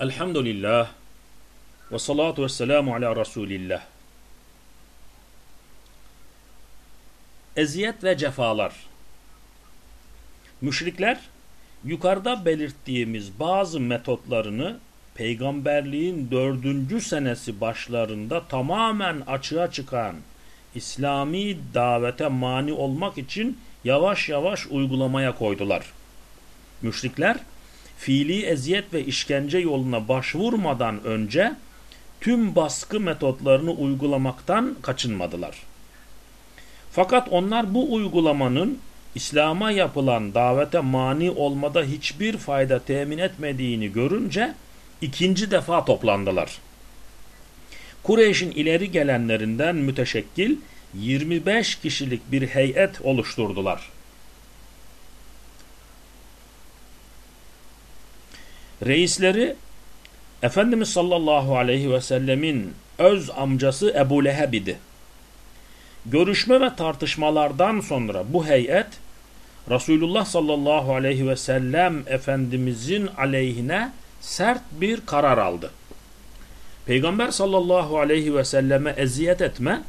Elhamdülillah ve salatu ve selamu ala Resulillah. Eziyet ve cefalar. Müşrikler yukarıda belirttiğimiz bazı metotlarını peygamberliğin dördüncü senesi başlarında tamamen açığa çıkan İslami davete mani olmak için yavaş yavaş uygulamaya koydular. Müşrikler fiili eziyet ve işkence yoluna başvurmadan önce tüm baskı metotlarını uygulamaktan kaçınmadılar. Fakat onlar bu uygulamanın İslam'a yapılan davete mani olmada hiçbir fayda temin etmediğini görünce ikinci defa toplandılar. Kureyş'in ileri gelenlerinden müteşekkil 25 kişilik bir heyet oluşturdular. Reisleri Efendimiz sallallahu aleyhi ve sellemin öz amcası Ebu Leheb idi. Görüşme ve tartışmalardan sonra bu heyet Resulullah sallallahu aleyhi ve sellem Efendimizin aleyhine sert bir karar aldı. Peygamber sallallahu aleyhi ve selleme eziyet etme,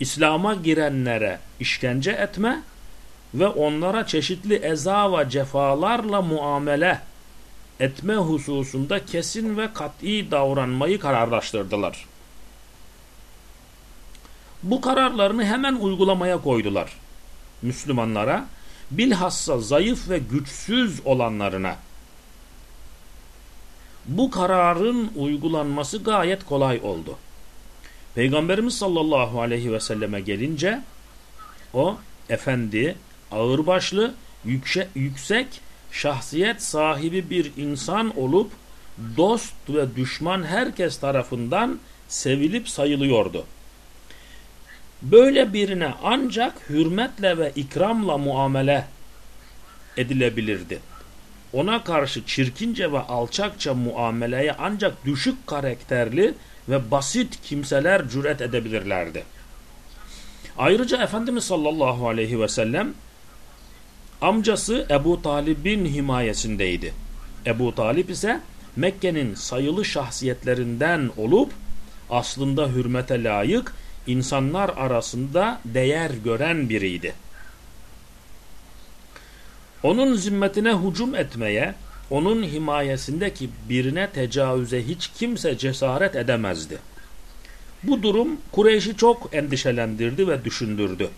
İslam'a girenlere işkence etme ve onlara çeşitli eza ve cefalarla muamele etme hususunda kesin ve kat'i davranmayı kararlaştırdılar. Bu kararlarını hemen uygulamaya koydular. Müslümanlara, bilhassa zayıf ve güçsüz olanlarına. Bu kararın uygulanması gayet kolay oldu. Peygamberimiz sallallahu aleyhi ve selleme gelince, o efendi, ağırbaşlı, yüksek, yüksek şahsiyet sahibi bir insan olup dost ve düşman herkes tarafından sevilip sayılıyordu. Böyle birine ancak hürmetle ve ikramla muamele edilebilirdi. Ona karşı çirkince ve alçakça muameleye ancak düşük karakterli ve basit kimseler cüret edebilirlerdi. Ayrıca Efendimiz sallallahu aleyhi ve sellem Amcası Ebu Talib'in himayesindeydi. Ebu Talip ise Mekke'nin sayılı şahsiyetlerinden olup aslında hürmete layık insanlar arasında değer gören biriydi. Onun zimmetine hücum etmeye, onun himayesindeki birine tecavüze hiç kimse cesaret edemezdi. Bu durum Kureyş'i çok endişelendirdi ve düşündürdü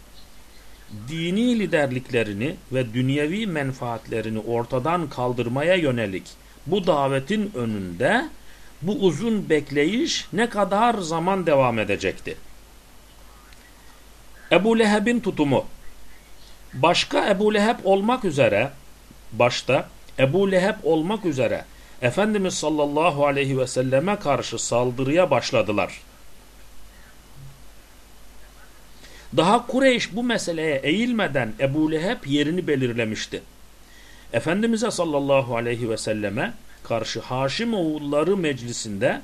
dini liderliklerini ve dünyevi menfaatlerini ortadan kaldırmaya yönelik bu davetin önünde bu uzun bekleyiş ne kadar zaman devam edecekti? Ebu Leheb'in tutumu başka Ebu Leheb olmak üzere başta Ebu Leheb olmak üzere Efendimiz sallallahu aleyhi ve selleme karşı saldırıya başladılar. Daha Kureyş bu meseleye eğilmeden Ebu Leheb yerini belirlemişti. Efendimiz'e sallallahu aleyhi ve selleme karşı Haşim oğulları meclisinde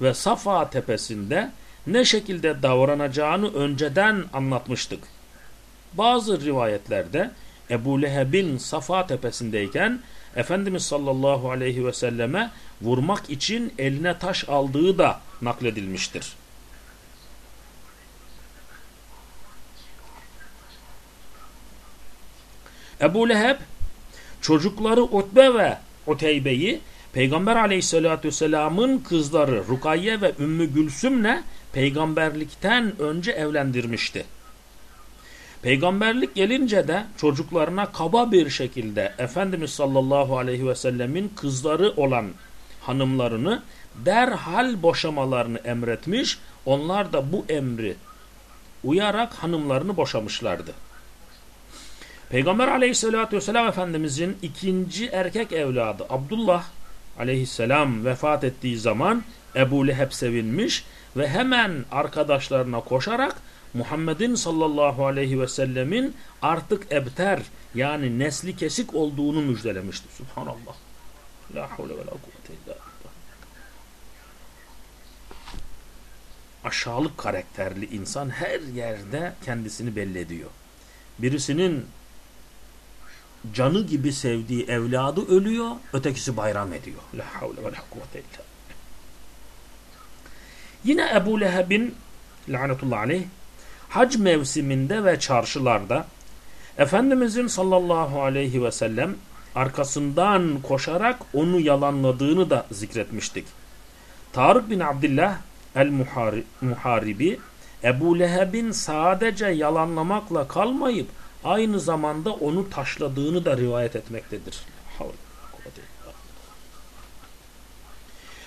ve Safa tepesinde ne şekilde davranacağını önceden anlatmıştık. Bazı rivayetlerde Ebu Leheb'in Safa tepesindeyken Efendimiz sallallahu aleyhi ve selleme vurmak için eline taş aldığı da nakledilmiştir. Ebu Leheb çocukları Utbe ve Uteybe'yi Peygamber aleyhissalatü vesselamın kızları Rukayye ve Ümmü Gülsüm'le peygamberlikten önce evlendirmişti. Peygamberlik gelince de çocuklarına kaba bir şekilde Efendimiz sallallahu aleyhi ve sellemin kızları olan hanımlarını derhal boşamalarını emretmiş. Onlar da bu emri uyarak hanımlarını boşamışlardı. Peygamber aleyhissalatü vesselam Efendimizin ikinci erkek evladı Abdullah aleyhisselam vefat ettiği zaman Ebu Leheb sevinmiş ve hemen arkadaşlarına koşarak Muhammed'in sallallahu aleyhi ve sellemin artık ebter yani nesli kesik olduğunu müjdelemişti. Subhanallah. La havle ve la kuvvete illa Aşağılık karakterli insan her yerde kendisini belli ediyor. Birisinin canı gibi sevdiği evladı ölüyor, ötekisi bayram ediyor. La havle ve la kuvvete illa. Yine Ebu Leheb'in lanetullah aleyh hac mevsiminde ve çarşılarda Efendimizin sallallahu aleyhi ve sellem arkasından koşarak onu yalanladığını da zikretmiştik. Tarık bin Abdullah el-Muharibi Ebu Leheb'in sadece yalanlamakla kalmayıp aynı zamanda onu taşladığını da rivayet etmektedir.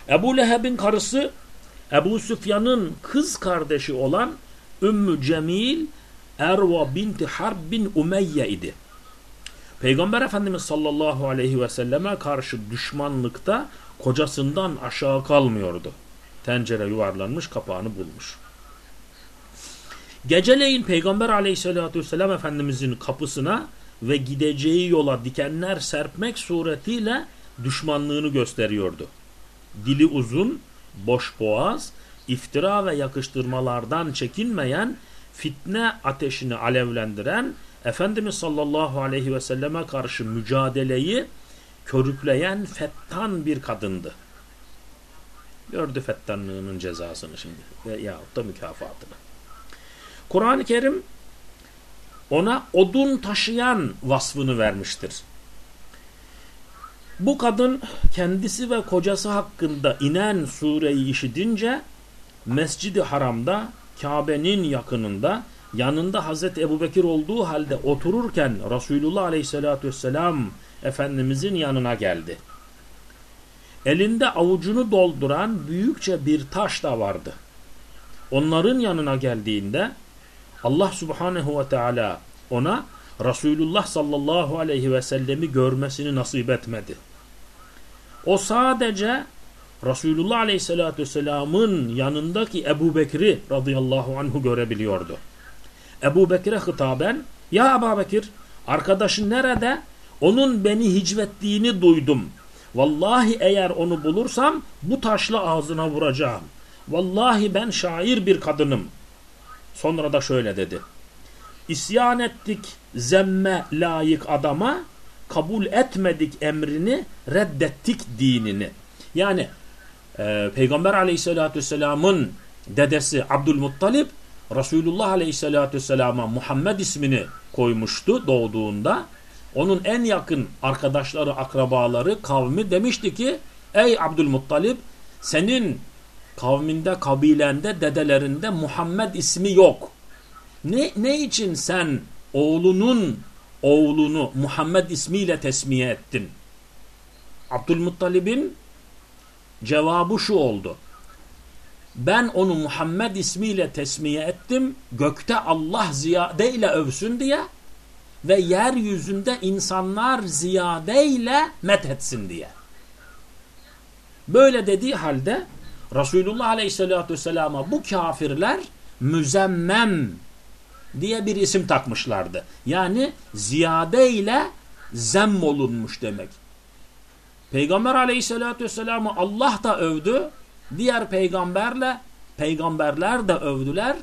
Ebu Leheb'in karısı Ebu Süfyan'ın kız kardeşi olan Ümmü Cemil Erva binti Harb bin Umeyye idi. Peygamber Efendimiz sallallahu aleyhi ve selleme karşı düşmanlıkta kocasından aşağı kalmıyordu. Tencere yuvarlanmış kapağını bulmuş. Geceleyin Peygamber aleyhissalatü vesselam Efendimizin kapısına ve gideceği yola dikenler serpmek suretiyle düşmanlığını gösteriyordu. Dili uzun, boş boğaz, iftira ve yakıştırmalardan çekinmeyen, fitne ateşini alevlendiren, Efendimiz sallallahu aleyhi ve selleme karşı mücadeleyi körükleyen fettan bir kadındı. Gördü fettanlığının cezasını şimdi ve yahut da mükafatını. Kur'an-ı Kerim ona odun taşıyan vasfını vermiştir. Bu kadın kendisi ve kocası hakkında inen sureyi işitince Mescid-i Haram'da Kabe'nin yakınında yanında Hazreti Ebubekir olduğu halde otururken Resulullah Aleyhisselatü Vesselam Efendimizin yanına geldi. Elinde avucunu dolduran büyükçe bir taş da vardı. Onların yanına geldiğinde Allah Subhanehu ve Teala ona Resulullah sallallahu aleyhi ve sellemi görmesini nasip etmedi. O sadece Resulullah aleyhissalatü vesselamın yanındaki Ebu Bekir'i radıyallahu anhu görebiliyordu. Ebu Bekir'e hitaben ya Ebu Bekir arkadaşın nerede? Onun beni hicvettiğini duydum. Vallahi eğer onu bulursam bu taşla ağzına vuracağım. Vallahi ben şair bir kadınım. Sonra da şöyle dedi. İsyan ettik zemme layık adama, kabul etmedik emrini, reddettik dinini. Yani e, Peygamber aleyhissalatü vesselamın dedesi Abdülmuttalip Resulullah aleyhissalatü vesselama Muhammed ismini koymuştu doğduğunda. Onun en yakın arkadaşları, akrabaları, kavmi demişti ki Ey Abdülmuttalip senin kavminde, kabilende, dedelerinde Muhammed ismi yok. Ne, ne için sen oğlunun oğlunu Muhammed ismiyle tesmiye ettin? Abdülmuttalib'in cevabı şu oldu. Ben onu Muhammed ismiyle tesmiye ettim. Gökte Allah ziyadeyle övsün diye ve yeryüzünde insanlar ziyadeyle methetsin diye. Böyle dediği halde Resulullah Aleyhisselatü Vesselam'a bu kafirler müzemmem diye bir isim takmışlardı. Yani ziyade ile zemm olunmuş demek. Peygamber Aleyhisselatü Vesselam'ı Allah da övdü. Diğer peygamberle peygamberler de övdüler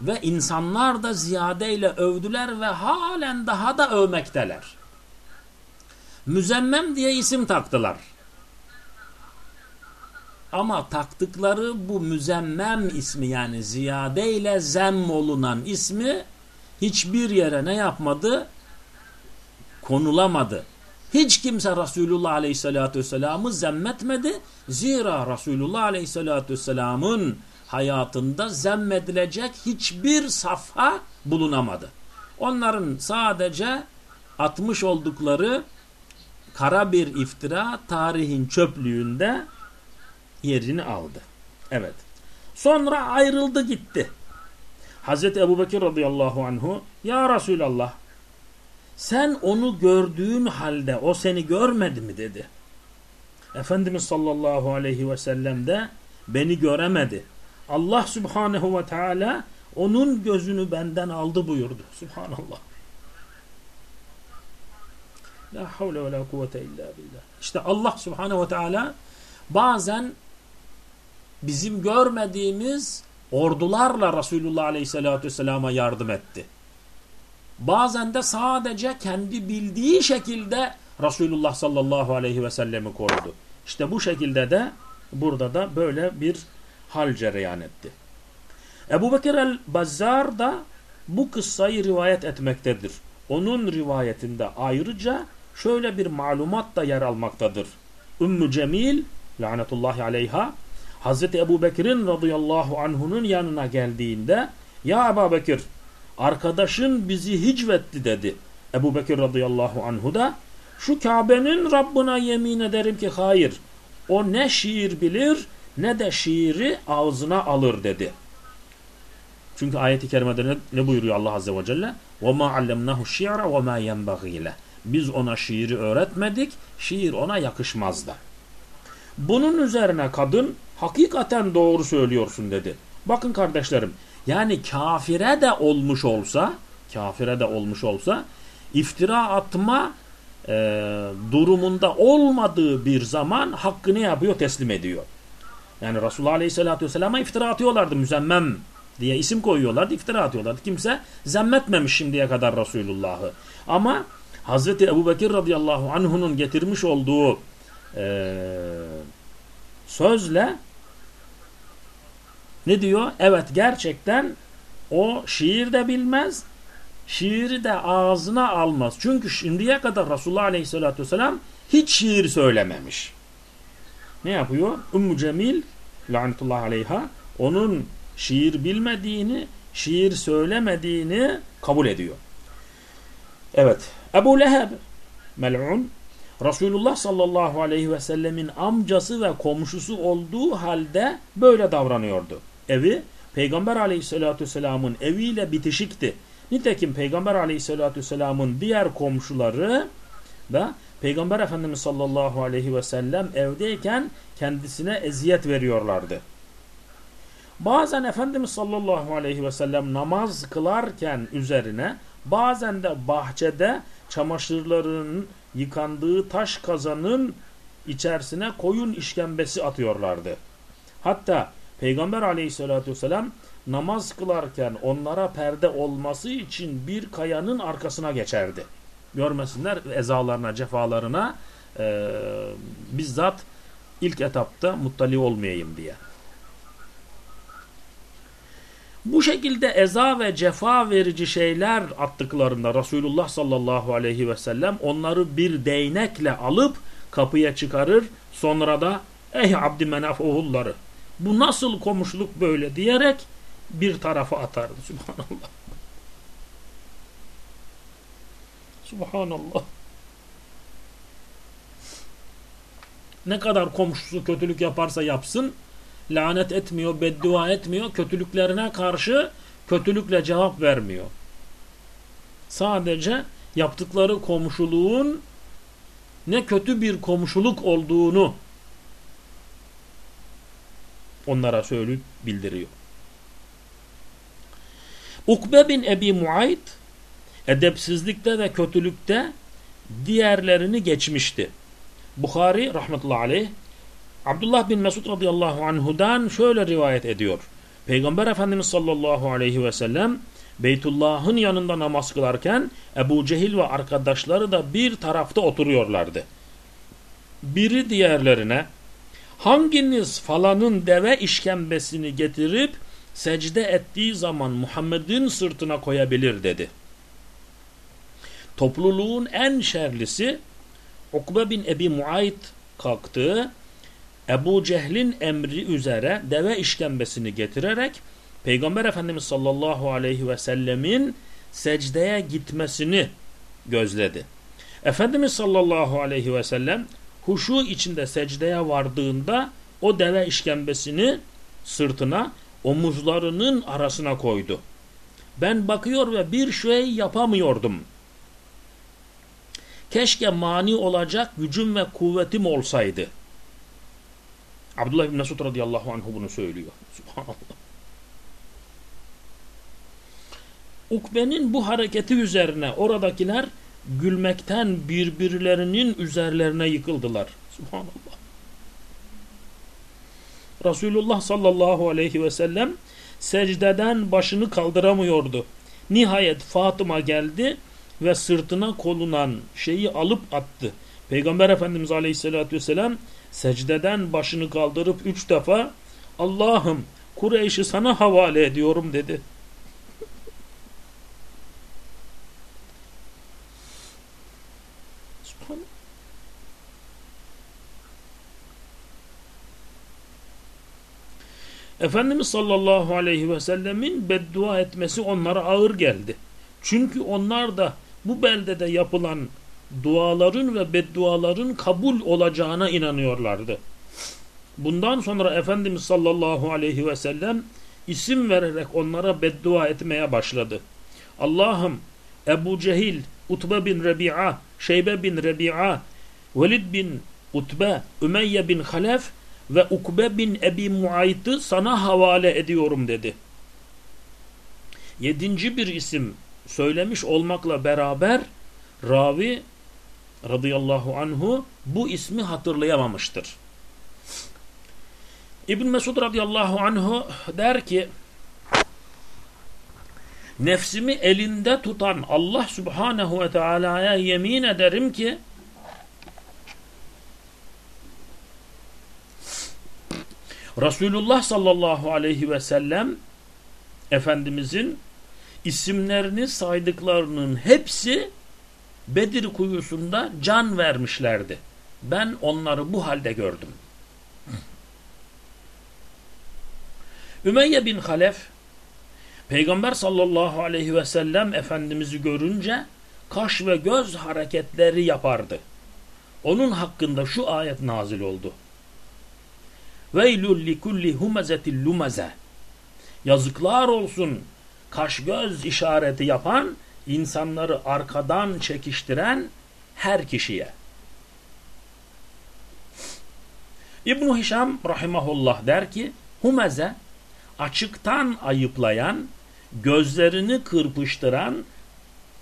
ve insanlar da ziyadeyle övdüler ve halen daha da övmekteler. Müzemmem diye isim taktılar. Ama taktıkları bu müzemmem ismi yani ziyade ile zemm olunan ismi hiçbir yere ne yapmadı? Konulamadı. Hiç kimse Resulullah Aleyhisselatü Vesselam'ı zemmetmedi. Zira Resulullah Aleyhisselatü Vesselam'ın hayatında zemmedilecek hiçbir safha bulunamadı. Onların sadece atmış oldukları kara bir iftira tarihin çöplüğünde yerini aldı. Evet. Sonra ayrıldı gitti. Hazreti Ebu Bekir radıyallahu anhu Ya Resulallah sen onu gördüğün halde o seni görmedi mi dedi. Efendimiz sallallahu aleyhi ve sellem de beni göremedi. Allah subhanehu ve teala onun gözünü benden aldı buyurdu. Subhanallah. La havle ve la kuvvete illa billah. İşte Allah subhanehu ve teala bazen bizim görmediğimiz ordularla Resulullah Aleyhisselatü Vesselam'a yardım etti. Bazen de sadece kendi bildiği şekilde Resulullah sallallahu aleyhi ve korudu. İşte bu şekilde de burada da böyle bir hal cereyan etti. Ebu Bekir el-Bazzar da bu kıssayı rivayet etmektedir. Onun rivayetinde ayrıca şöyle bir malumat da yer almaktadır. Ümmü Cemil lanetullahi aleyha Hazreti Ebu Bekir'in radıyallahu anhunun yanına geldiğinde ya Ebu Bekir arkadaşın bizi hicvetti dedi. Ebu Bekir radıyallahu anhu da şu Kabe'nin Rabbına yemin ederim ki hayır o ne şiir bilir ne de şiiri ağzına alır dedi. Çünkü ayeti kerimede ne, ne buyuruyor Allah azze ve celle? وَمَا عَلَّمْنَهُ الشِّعْرَ وَمَا يَنْبَغِي Biz ona şiiri öğretmedik, şiir ona yakışmaz da. Bunun üzerine kadın hakikaten doğru söylüyorsun dedi. Bakın kardeşlerim yani kafire de olmuş olsa kafire de olmuş olsa iftira atma e, durumunda olmadığı bir zaman hakkını yapıyor teslim ediyor. Yani Resulullah Aleyhisselatü Vesselam'a iftira atıyorlardı müzemmem diye isim koyuyorlardı iftira atıyorlardı. Kimse zemmetmemiş şimdiye kadar Resulullah'ı. Ama Hazreti Ebu Bekir radıyallahu anh'unun getirmiş olduğu e, sözle ne diyor? Evet gerçekten o şiir de bilmez, şiiri de ağzına almaz. Çünkü şimdiye kadar Resulullah Aleyhisselatü Vesselam hiç şiir söylememiş. Ne yapıyor? Ümmü Cemil lanetullah aleyha onun şiir bilmediğini, şiir söylemediğini kabul ediyor. Evet. Ebu Leheb mel'un Resulullah sallallahu aleyhi ve sellemin amcası ve komşusu olduğu halde böyle davranıyordu. Evi Peygamber aleyhissalatü vesselamın eviyle bitişikti. Nitekim Peygamber aleyhissalatü vesselamın diğer komşuları da Peygamber Efendimiz sallallahu aleyhi ve sellem evdeyken kendisine eziyet veriyorlardı. Bazen Efendimiz sallallahu aleyhi ve sellem namaz kılarken üzerine bazen de bahçede çamaşırlarının yıkandığı taş kazanın içerisine koyun işkembesi atıyorlardı. Hatta Peygamber aleyhissalatü vesselam namaz kılarken onlara perde olması için bir kayanın arkasına geçerdi. Görmesinler ezalarına, cefalarına e, bizzat ilk etapta muttali olmayayım diye. Bu şekilde eza ve cefa verici şeyler attıklarında Resulullah sallallahu aleyhi ve sellem onları bir değnekle alıp kapıya çıkarır. Sonra da ey Abdümenaf oğulları bu nasıl komşuluk böyle diyerek bir tarafa atardı. Subhanallah. Subhanallah. Ne kadar komşusu kötülük yaparsa yapsın lanet etmiyor, beddua etmiyor, kötülüklerine karşı kötülükle cevap vermiyor. Sadece yaptıkları komşuluğun ne kötü bir komşuluk olduğunu onlara söyleyip bildiriyor. Ukbe bin Ebi Muayt edepsizlikte ve kötülükte diğerlerini geçmişti. Bukhari rahmetullahi aleyh Abdullah bin Mesud radıyallahu anhudan şöyle rivayet ediyor. Peygamber Efendimiz sallallahu aleyhi ve sellem Beytullah'ın yanında namaz kılarken Ebu Cehil ve arkadaşları da bir tarafta oturuyorlardı. Biri diğerlerine hanginiz falanın deve işkembesini getirip secde ettiği zaman Muhammed'in sırtına koyabilir dedi. Topluluğun en şerlisi Ukbe bin Ebi Muayt kalktı Ebu Cehl'in emri üzere deve işkembesini getirerek Peygamber Efendimiz sallallahu aleyhi ve sellemin secdeye gitmesini gözledi. Efendimiz sallallahu aleyhi ve sellem huşu içinde secdeye vardığında o deve işkembesini sırtına omuzlarının arasına koydu. Ben bakıyor ve bir şey yapamıyordum. Keşke mani olacak gücüm ve kuvvetim olsaydı.'' Abdullah bin Mesud radıyallahu anhu bunu söylüyor. Subhanallah. Ukbe'nin bu hareketi üzerine oradakiler gülmekten birbirlerinin üzerlerine yıkıldılar. Subhanallah. Resulullah sallallahu aleyhi ve sellem secdeden başını kaldıramıyordu. Nihayet Fatıma geldi ve sırtına kolunan şeyi alıp attı. Peygamber Efendimiz Aleyhisselatü Vesselam secdeden başını kaldırıp üç defa Allah'ım Kureyş'i sana havale ediyorum dedi. Efendimiz sallallahu aleyhi ve sellemin beddua etmesi onlara ağır geldi. Çünkü onlar da bu beldede yapılan duaların ve bedduaların kabul olacağına inanıyorlardı. Bundan sonra Efendimiz sallallahu aleyhi ve sellem isim vererek onlara beddua etmeye başladı. Allah'ım Ebu Cehil, Utbe bin Rebi'a, Şeybe bin Rebi'a, Velid bin Utbe, Ümeyye bin Halef ve Ukbe bin Ebi Muayt'ı sana havale ediyorum dedi. Yedinci bir isim söylemiş olmakla beraber ravi radıyallahu anhu bu ismi hatırlayamamıştır. İbn Mesud radıyallahu anhu der ki nefsimi elinde tutan Allah subhanehu ve teala'ya yemin ederim ki Resulullah sallallahu aleyhi ve sellem Efendimizin isimlerini saydıklarının hepsi Bedir kuyusunda can vermişlerdi. Ben onları bu halde gördüm. Ümeyye bin Halef Peygamber sallallahu aleyhi ve sellem Efendimiz'i görünce kaş ve göz hareketleri yapardı. Onun hakkında şu ayet nazil oldu. Veylül likulli humezetil lumeze Yazıklar olsun kaş göz işareti yapan insanları arkadan çekiştiren her kişiye. İbn Hişam rahimahullah der ki humeze açıktan ayıplayan, gözlerini kırpıştıran,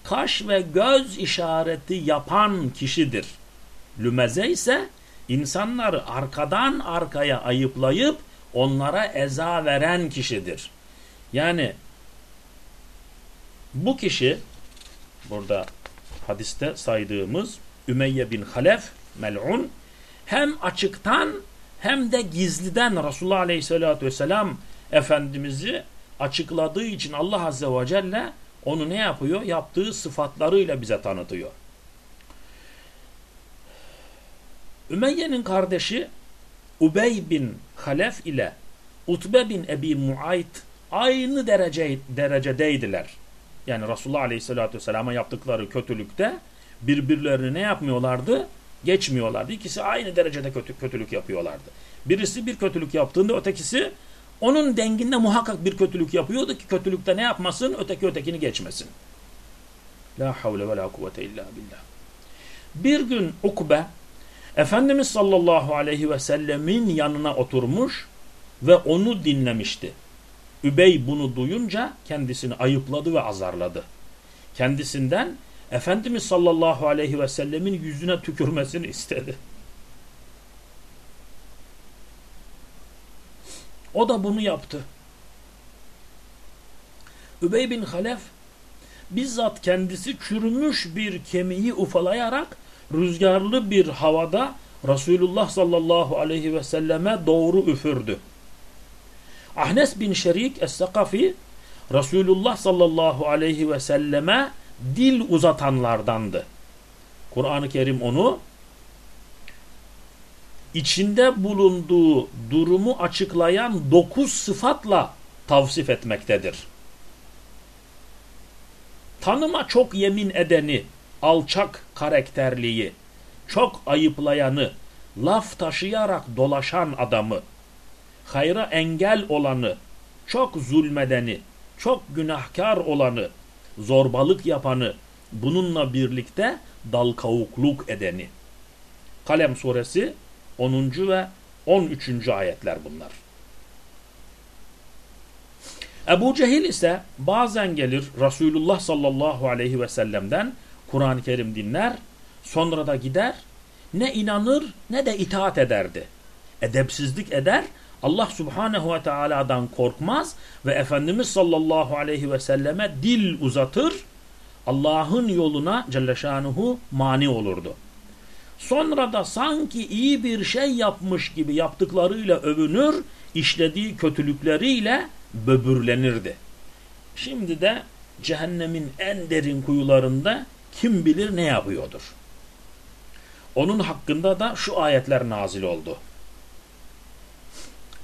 kaş ve göz işareti yapan kişidir. Lümeze ise insanları arkadan arkaya ayıplayıp onlara eza veren kişidir. Yani bu kişi burada hadiste saydığımız Ümeyye bin Halef mel'un hem açıktan hem de gizliden Resulullah Aleyhisselatü Vesselam Efendimiz'i açıkladığı için Allah Azze ve Celle onu ne yapıyor? Yaptığı sıfatlarıyla bize tanıtıyor. Ümeyye'nin kardeşi Ubey bin Halef ile Utbe bin Ebi Muayt aynı derece, derecedeydiler. Yani Resulullah Aleyhisselatü Vesselam'a yaptıkları kötülükte birbirlerini ne yapmıyorlardı? Geçmiyorlardı. İkisi aynı derecede kötü, kötülük yapıyorlardı. Birisi bir kötülük yaptığında ötekisi onun denginde muhakkak bir kötülük yapıyordu ki kötülükte ne yapmasın? Öteki ötekini geçmesin. La havle ve la kuvvete illa billah. Bir gün Ukbe Efendimiz sallallahu aleyhi ve sellemin yanına oturmuş ve onu dinlemişti. Übey bunu duyunca kendisini ayıpladı ve azarladı. Kendisinden Efendimiz sallallahu aleyhi ve sellemin yüzüne tükürmesini istedi. O da bunu yaptı. Übey bin Halef bizzat kendisi çürümüş bir kemiği ufalayarak rüzgarlı bir havada Resulullah sallallahu aleyhi ve selleme doğru üfürdü. Ahnes bin Şerik Es-Sakafi Resulullah sallallahu aleyhi ve selleme dil uzatanlardandı. Kur'an-ı Kerim onu içinde bulunduğu durumu açıklayan dokuz sıfatla tavsif etmektedir. Tanıma çok yemin edeni, alçak karakterliyi, çok ayıplayanı, laf taşıyarak dolaşan adamı, hayra engel olanı, çok zulmedeni, çok günahkar olanı, zorbalık yapanı, bununla birlikte dal kavukluk edeni. Kalem suresi 10. ve 13. ayetler bunlar. Ebu Cehil ise bazen gelir Resulullah sallallahu aleyhi ve sellem'den Kur'an-ı Kerim dinler, sonra da gider, ne inanır ne de itaat ederdi. Edepsizlik eder, Allah subhanehu ve teala'dan korkmaz ve Efendimiz sallallahu aleyhi ve selleme dil uzatır. Allah'ın yoluna Celle Şanuhu mani olurdu. Sonra da sanki iyi bir şey yapmış gibi yaptıklarıyla övünür, işlediği kötülükleriyle böbürlenirdi. Şimdi de cehennemin en derin kuyularında kim bilir ne yapıyordur. Onun hakkında da şu ayetler nazil oldu.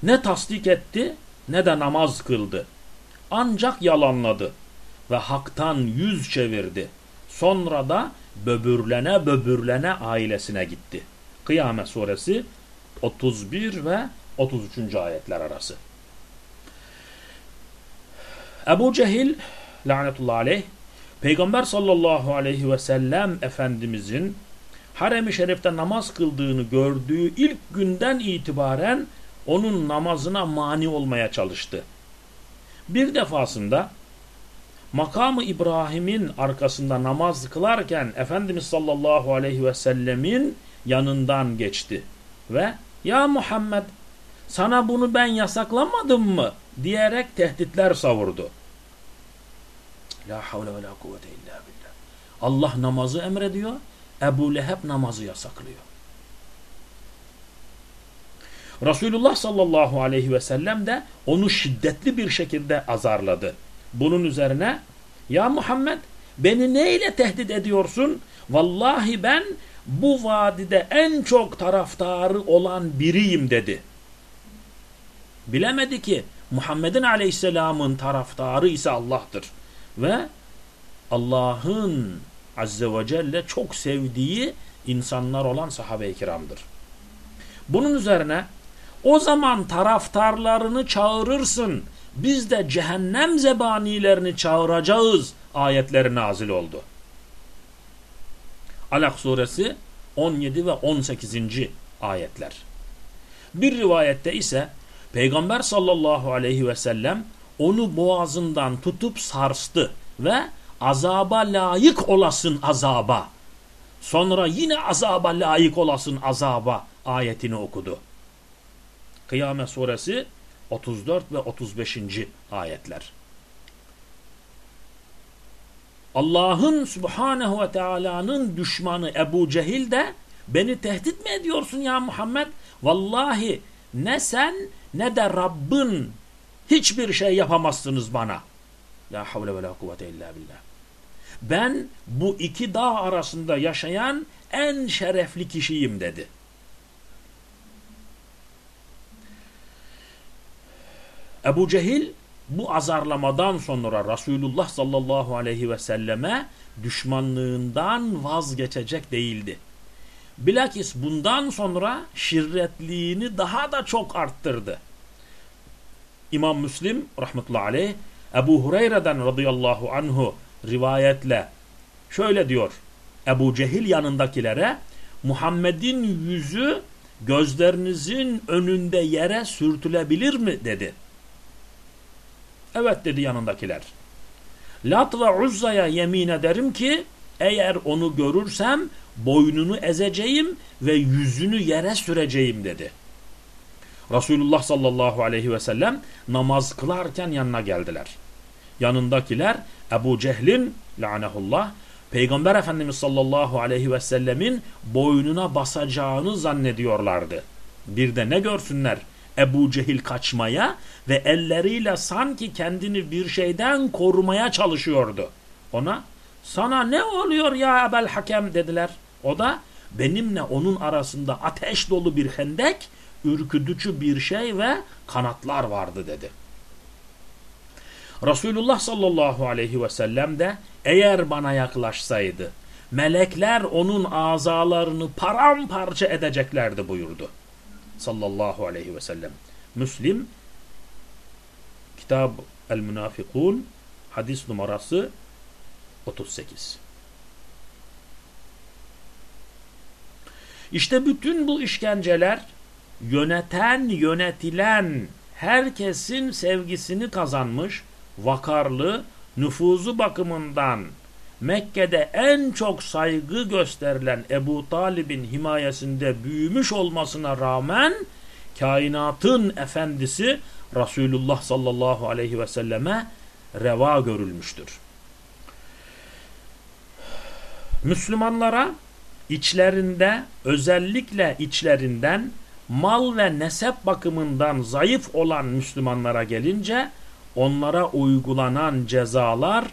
Ne tasdik etti ne de namaz kıldı. Ancak yalanladı ve haktan yüz çevirdi. Sonra da böbürlene böbürlene ailesine gitti. Kıyamet suresi 31 ve 33. ayetler arası. Ebu Cehil lanetullahi aleyh Peygamber sallallahu aleyhi ve sellem Efendimizin harem-i şerifte namaz kıldığını gördüğü ilk günden itibaren onun namazına mani olmaya çalıştı. Bir defasında makamı İbrahim'in arkasında namaz kılarken Efendimiz sallallahu aleyhi ve sellemin yanından geçti ve ya Muhammed sana bunu ben yasaklamadım mı diyerek tehditler savurdu. La havle ve la kuvvete illa billah. Allah namazı emrediyor, Ebu Leheb namazı yasaklıyor. Resulullah sallallahu aleyhi ve sellem de onu şiddetli bir şekilde azarladı. Bunun üzerine ya Muhammed beni neyle tehdit ediyorsun? Vallahi ben bu vadide en çok taraftarı olan biriyim dedi. Bilemedi ki Muhammed'in aleyhisselamın taraftarı ise Allah'tır. Ve Allah'ın azze ve celle çok sevdiği insanlar olan sahabe-i kiramdır. Bunun üzerine o zaman taraftarlarını çağırırsın. Biz de cehennem zebanilerini çağıracağız ayetleri nazil oldu. Alak suresi 17 ve 18. ayetler. Bir rivayette ise Peygamber sallallahu aleyhi ve sellem onu boğazından tutup sarstı ve azaba layık olasın azaba. Sonra yine azaba layık olasın azaba ayetini okudu. Kıyamet suresi 34 ve 35. ayetler. Allah'ın subhanehu ve teala'nın düşmanı Ebu Cehil de beni tehdit mi ediyorsun ya Muhammed? Vallahi ne sen ne de Rabbin hiçbir şey yapamazsınız bana. La havle ve la kuvvete illa billah. Ben bu iki dağ arasında yaşayan en şerefli kişiyim dedi. Ebu Cehil bu azarlamadan sonra Resulullah sallallahu aleyhi ve selleme düşmanlığından vazgeçecek değildi. Bilakis bundan sonra şirretliğini daha da çok arttırdı. İmam Müslim rahmetullahi aleyh Ebu Hureyre'den radıyallahu anhu rivayetle şöyle diyor. Ebu Cehil yanındakilere Muhammed'in yüzü gözlerinizin önünde yere sürtülebilir mi dedi. Evet dedi yanındakiler. Lat ve Uzza'ya yemin ederim ki eğer onu görürsem boynunu ezeceğim ve yüzünü yere süreceğim dedi. Resulullah sallallahu aleyhi ve sellem namaz kılarken yanına geldiler. Yanındakiler Ebu Cehlin lanehullah Peygamber Efendimiz sallallahu aleyhi ve sellemin boynuna basacağını zannediyorlardı. Bir de ne görsünler? Ebu Cehil kaçmaya ve elleriyle sanki kendini bir şeyden korumaya çalışıyordu. Ona sana ne oluyor ya Ebel Hakem dediler. O da benimle onun arasında ateş dolu bir hendek, ürkütücü bir şey ve kanatlar vardı dedi. Resulullah sallallahu aleyhi ve sellem de eğer bana yaklaşsaydı melekler onun azalarını paramparça edeceklerdi buyurdu. Sallallahu aleyhi ve sellem. Müslim Kitab El Münafikun hadis numarası 38. İşte bütün bu işkenceler yöneten, yönetilen herkesin sevgisini kazanmış, vakarlı, nüfuzu bakımından Mekke'de en çok saygı gösterilen Ebu Talib'in himayesinde büyümüş olmasına rağmen kainatın efendisi Resulullah sallallahu aleyhi ve selleme reva görülmüştür. Müslümanlara içlerinde özellikle içlerinden mal ve nesep bakımından zayıf olan Müslümanlara gelince onlara uygulanan cezalar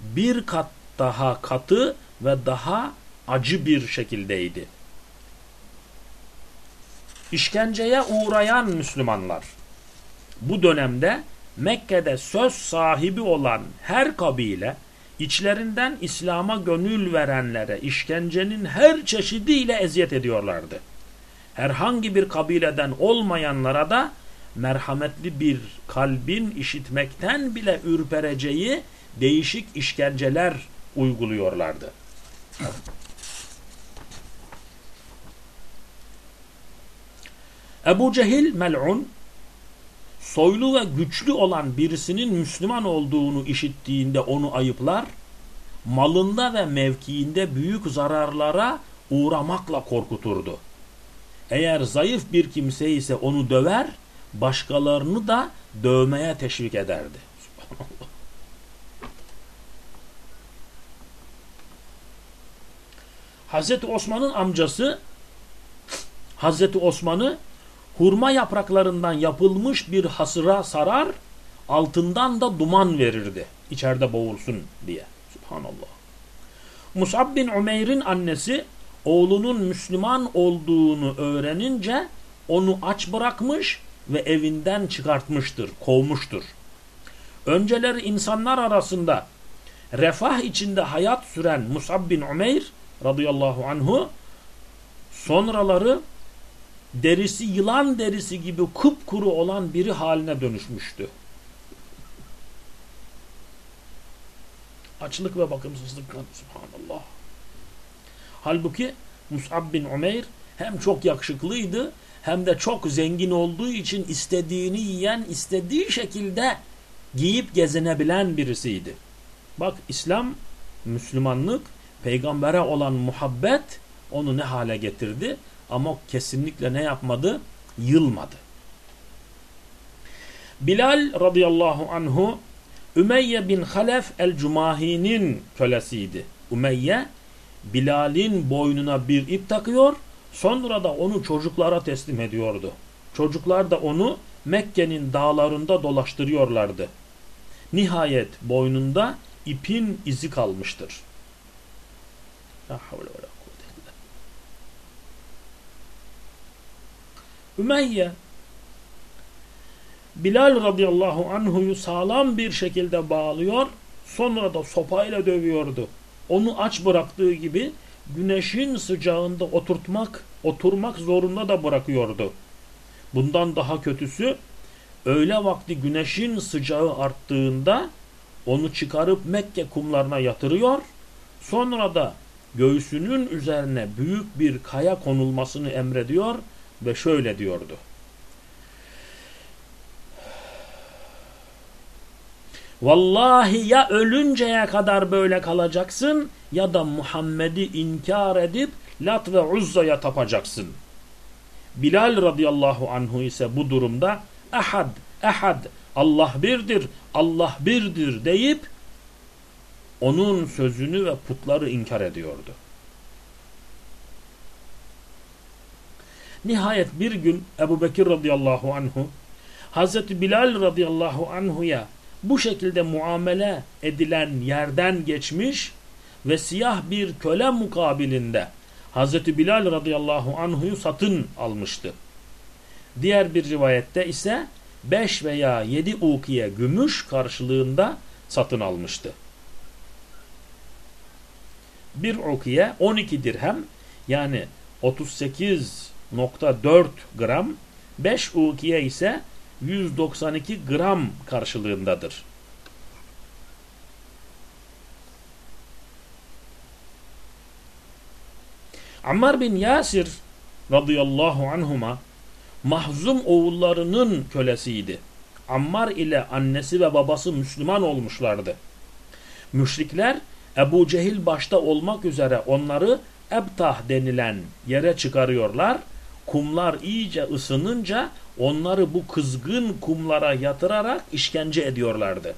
bir kat daha katı ve daha acı bir şekildeydi. İşkenceye uğrayan Müslümanlar bu dönemde Mekke'de söz sahibi olan her kabile içlerinden İslam'a gönül verenlere işkencenin her çeşidiyle eziyet ediyorlardı. Herhangi bir kabileden olmayanlara da merhametli bir kalbin işitmekten bile ürpereceği değişik işkenceler uyguluyorlardı. Ebu Cehil mel'un soylu ve güçlü olan birisinin Müslüman olduğunu işittiğinde onu ayıplar, malında ve mevkiinde büyük zararlara uğramakla korkuturdu. Eğer zayıf bir kimse ise onu döver, başkalarını da dövmeye teşvik ederdi. Hazreti Osman'ın amcası Hazreti Osman'ı hurma yapraklarından yapılmış bir hasıra sarar, altından da duman verirdi. İçeride boğulsun diye. Subhanallah. Musab bin Umeyr'in annesi oğlunun Müslüman olduğunu öğrenince onu aç bırakmış ve evinden çıkartmıştır, kovmuştur. Önceleri insanlar arasında refah içinde hayat süren Musab bin Umeyr radıyallahu anhu sonraları derisi yılan derisi gibi kupkuru olan biri haline dönüşmüştü. Açlık ve bakımsızlıktan subhanallah. Halbuki Mus'ab bin Umeyr hem çok yakışıklıydı hem de çok zengin olduğu için istediğini yiyen, istediği şekilde giyip gezinebilen birisiydi. Bak İslam, Müslümanlık, peygambere olan muhabbet onu ne hale getirdi? Ama kesinlikle ne yapmadı? Yılmadı. Bilal radıyallahu anhu Ümeyye bin Halef el-Cumahi'nin kölesiydi. Ümeyye Bilal'in boynuna bir ip takıyor sonra da onu çocuklara teslim ediyordu. Çocuklar da onu Mekke'nin dağlarında dolaştırıyorlardı. Nihayet boynunda ipin izi kalmıştır. La havle ve la Ümeyye Bilal radıyallahu anhuyu sağlam bir şekilde bağlıyor sonra da sopayla dövüyordu. Onu aç bıraktığı gibi güneşin sıcağında oturtmak, oturmak zorunda da bırakıyordu. Bundan daha kötüsü öğle vakti güneşin sıcağı arttığında onu çıkarıp Mekke kumlarına yatırıyor. Sonra da göğsünün üzerine büyük bir kaya konulmasını emrediyor ve şöyle diyordu. Vallahi ya ölünceye kadar böyle kalacaksın ya da Muhammed'i inkar edip Lat ve Uzza'ya tapacaksın. Bilal radıyallahu anhu ise bu durumda ehad, ehad, Allah birdir, Allah birdir deyip onun sözünü ve putları inkar ediyordu. Nihayet bir gün Ebu Bekir radıyallahu anhu Hazreti Bilal radıyallahu anhuya bu şekilde muamele edilen yerden geçmiş ve siyah bir köle mukabilinde Hazreti Bilal radıyallahu anhuyu satın almıştı. Diğer bir rivayette ise 5 veya 7 ukiye gümüş karşılığında satın almıştı. Bir ukiye 12 dirhem yani 38.4 gram 5 ukiye ise 192 gram karşılığındadır. Ammar bin Yasir radıyallahu anhuma mahzum oğullarının kölesiydi. Ammar ile annesi ve babası Müslüman olmuşlardı. Müşrikler Ebu Cehil başta olmak üzere onları Ebtah denilen yere çıkarıyorlar. kumlar iyice ısınınca onları bu kızgın kumlara yatırarak işkence ediyorlardı.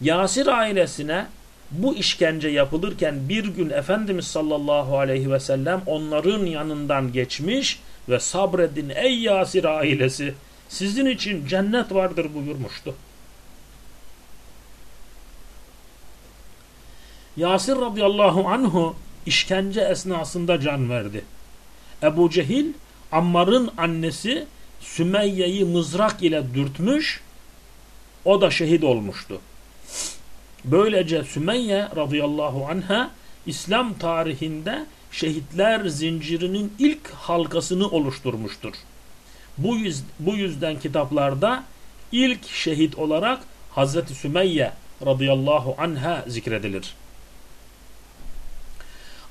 Yasir ailesine bu işkence yapılırken bir gün Efendimiz sallallahu aleyhi ve sellem onların yanından geçmiş ve sabredin ey Yasir ailesi sizin için cennet vardır buyurmuştu. Yasir radıyallahu anhu işkence esnasında can verdi. Ebu Cehil Ammar'ın annesi Sümeyye'yi mızrak ile dürtmüş o da şehit olmuştu. Böylece Sümeyye radıyallahu anha İslam tarihinde şehitler zincirinin ilk halkasını oluşturmuştur. Bu, yüz, bu yüzden kitaplarda ilk şehit olarak Hazreti Sümeyye radıyallahu anha zikredilir.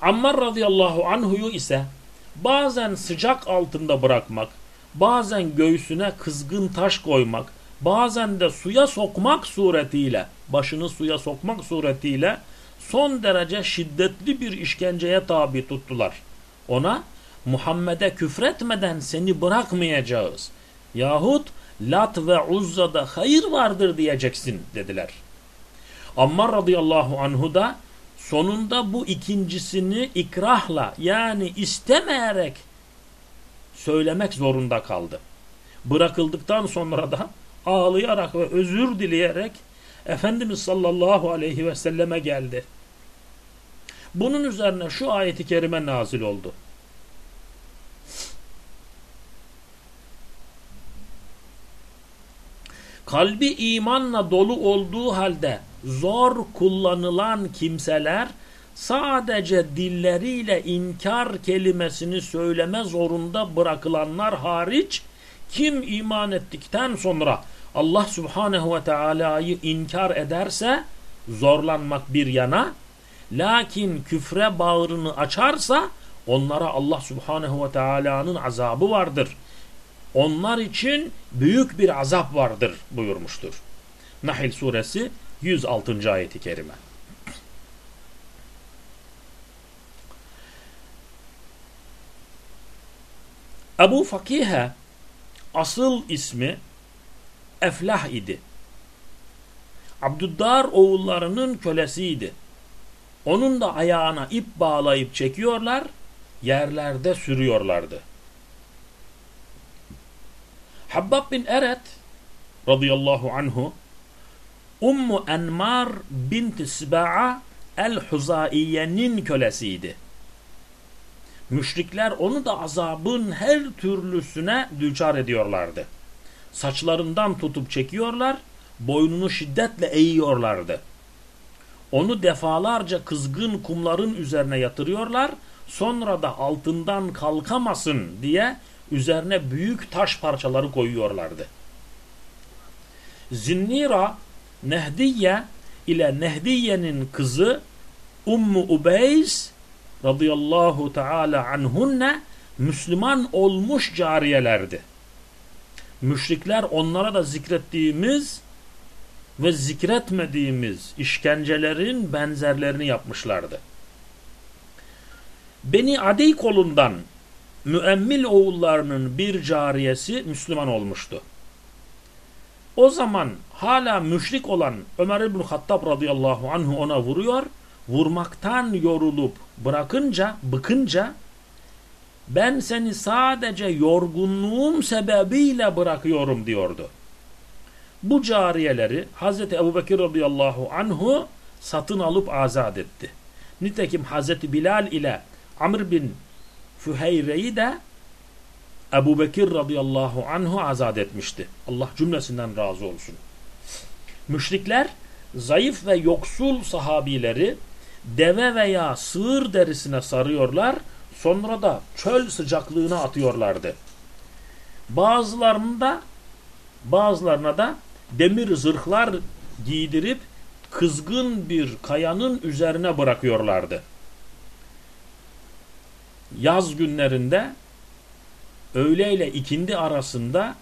Ammar radıyallahu anhuyu ise bazen sıcak altında bırakmak, bazen göğsüne kızgın taş koymak, bazen de suya sokmak suretiyle, başını suya sokmak suretiyle son derece şiddetli bir işkenceye tabi tuttular. Ona Muhammed'e küfretmeden seni bırakmayacağız. Yahut Lat ve Uzza'da hayır vardır diyeceksin dediler. Ammar radıyallahu anhu da sonunda bu ikincisini ikrahla yani istemeyerek söylemek zorunda kaldı. Bırakıldıktan sonra da ağlayarak ve özür dileyerek Efendimiz sallallahu aleyhi ve selleme geldi. Bunun üzerine şu ayeti kerime nazil oldu. Kalbi imanla dolu olduğu halde zor kullanılan kimseler sadece dilleriyle inkar kelimesini söyleme zorunda bırakılanlar hariç kim iman ettikten sonra Allah subhanehu ve teala'yı inkar ederse zorlanmak bir yana lakin küfre bağrını açarsa onlara Allah subhanehu ve teala'nın azabı vardır. Onlar için büyük bir azap vardır buyurmuştur. Nahl suresi 106. ayeti kerime. Ebu Fakihe asıl ismi Eflah idi. Abdüddar oğullarının kölesiydi. Onun da ayağına ip bağlayıp çekiyorlar, yerlerde sürüyorlardı. Habbab bin Eret radıyallahu anhu Ummu Enmar bint Siba'a el-Huzaiye'nin kölesiydi. Müşrikler onu da azabın her türlüsüne düçar ediyorlardı. Saçlarından tutup çekiyorlar, boynunu şiddetle eğiyorlardı. Onu defalarca kızgın kumların üzerine yatırıyorlar, sonra da altından kalkamasın diye üzerine büyük taş parçaları koyuyorlardı. Zinnira Nehdiye ile Nehdiye'nin kızı Ummu Ubeys radıyallahu teala anhunne Müslüman olmuş cariyelerdi. Müşrikler onlara da zikrettiğimiz ve zikretmediğimiz işkencelerin benzerlerini yapmışlardı. Beni Adi kolundan müemmil oğullarının bir cariyesi Müslüman olmuştu. O zaman hala müşrik olan Ömer İbn Hattab radıyallahu anhu ona vuruyor. Vurmaktan yorulup bırakınca, bıkınca ben seni sadece yorgunluğum sebebiyle bırakıyorum diyordu. Bu cariyeleri Hazreti Ebubekir radıyallahu anhu satın alıp azat etti. Nitekim Hazreti Bilal ile Amr bin Füheyre'yi de Ebu Bekir radıyallahu anhu azat etmişti. Allah cümlesinden razı olsun. Müşrikler zayıf ve yoksul sahabileri deve veya sığır derisine sarıyorlar sonra da çöl sıcaklığına atıyorlardı. Bazılarında bazılarına da demir zırhlar giydirip kızgın bir kayanın üzerine bırakıyorlardı. Yaz günlerinde öğle ile ikindi arasında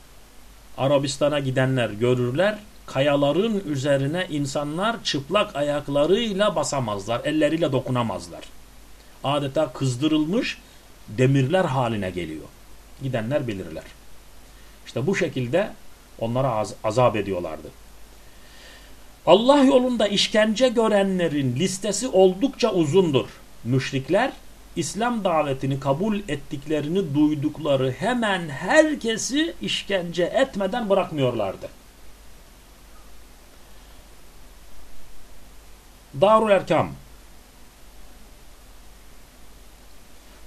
Arabistan'a gidenler görürler. Kayaların üzerine insanlar çıplak ayaklarıyla basamazlar. Elleriyle dokunamazlar. Adeta kızdırılmış demirler haline geliyor. gidenler bilirler. İşte bu şekilde onlara az azap ediyorlardı. Allah yolunda işkence görenlerin listesi oldukça uzundur. Müşrikler İslam davetini kabul ettiklerini duydukları hemen herkesi işkence etmeden bırakmıyorlardı. Darul Erkam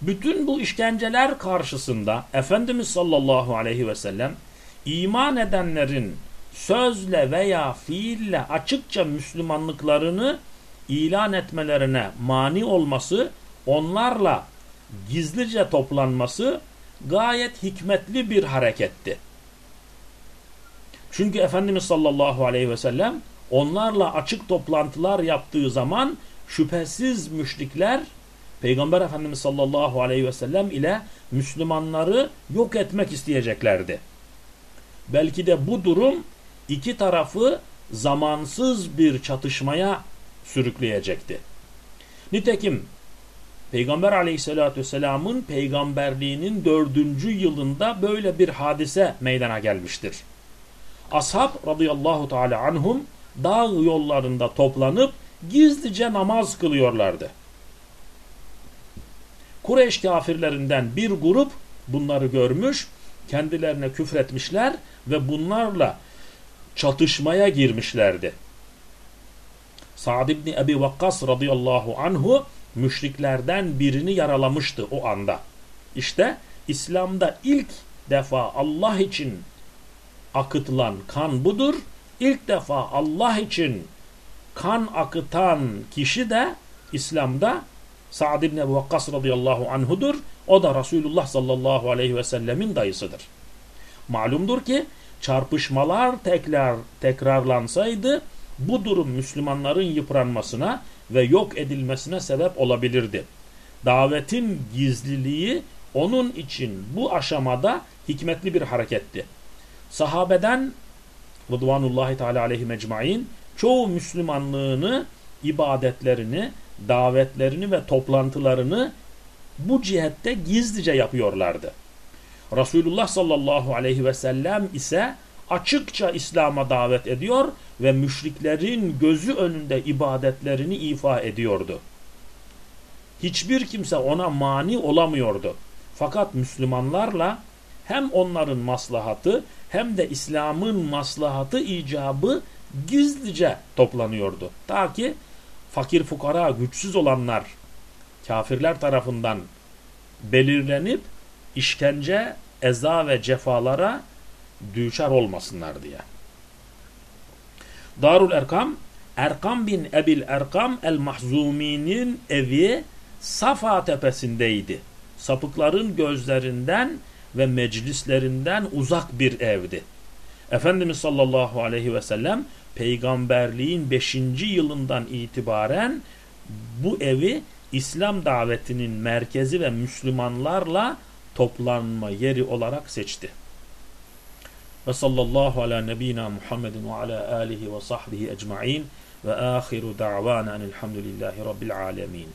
Bütün bu işkenceler karşısında Efendimiz sallallahu aleyhi ve sellem iman edenlerin sözle veya fiille açıkça Müslümanlıklarını ilan etmelerine mani olması, onlarla gizlice toplanması gayet hikmetli bir hareketti. Çünkü Efendimiz sallallahu aleyhi ve sellem onlarla açık toplantılar yaptığı zaman şüphesiz müşrikler Peygamber Efendimiz sallallahu aleyhi ve sellem ile Müslümanları yok etmek isteyeceklerdi. Belki de bu durum iki tarafı zamansız bir çatışmaya sürükleyecekti. Nitekim Peygamber aleyhissalatü vesselamın peygamberliğinin dördüncü yılında böyle bir hadise meydana gelmiştir. Ashab radıyallahu teala anhum dağ yollarında toplanıp gizlice namaz kılıyorlardı. Kureyş kafirlerinden bir grup bunları görmüş, kendilerine küfretmişler ve bunlarla çatışmaya girmişlerdi. Sa'd ibn Ebi Vakkas radıyallahu anhu müşriklerden birini yaralamıştı o anda. İşte İslam'da ilk defa Allah için akıtılan kan budur. İlk defa Allah için kan akıtan kişi de İslam'da Sa'd ibn Ebu Vakkas radıyallahu anhudur. O da Resulullah sallallahu aleyhi ve sellemin dayısıdır. Malumdur ki çarpışmalar tekrar tekrarlansaydı bu durum Müslümanların yıpranmasına ve yok edilmesine sebep olabilirdi. Davetin gizliliği onun için bu aşamada hikmetli bir hareketti. Sahabeden Rıdvanullahi Teala aleyhi mecmain çoğu Müslümanlığını, ibadetlerini, davetlerini ve toplantılarını bu cihette gizlice yapıyorlardı. Resulullah sallallahu aleyhi ve sellem ise açıkça İslam'a davet ediyor ve müşriklerin gözü önünde ibadetlerini ifa ediyordu. Hiçbir kimse ona mani olamıyordu. Fakat Müslümanlarla hem onların maslahatı hem de İslam'ın maslahatı icabı gizlice toplanıyordu. Ta ki fakir fukara güçsüz olanlar kafirler tarafından belirlenip işkence, eza ve cefalara düşer olmasınlar diye. Darul Erkam Erkam bin Ebil Erkam el-Mahzumi'nin evi Safa tepesindeydi. Sapıkların gözlerinden ve meclislerinden uzak bir evdi. Efendimiz sallallahu aleyhi ve sellem peygamberliğin 5. yılından itibaren bu evi İslam davetinin merkezi ve Müslümanlarla toplanma yeri olarak seçti. Ve sallallahu ala nebina Muhammedin ve ala alihi ve sahbihi ecma'in ve ahiru da'vana enilhamdülillahi rabbil alemin.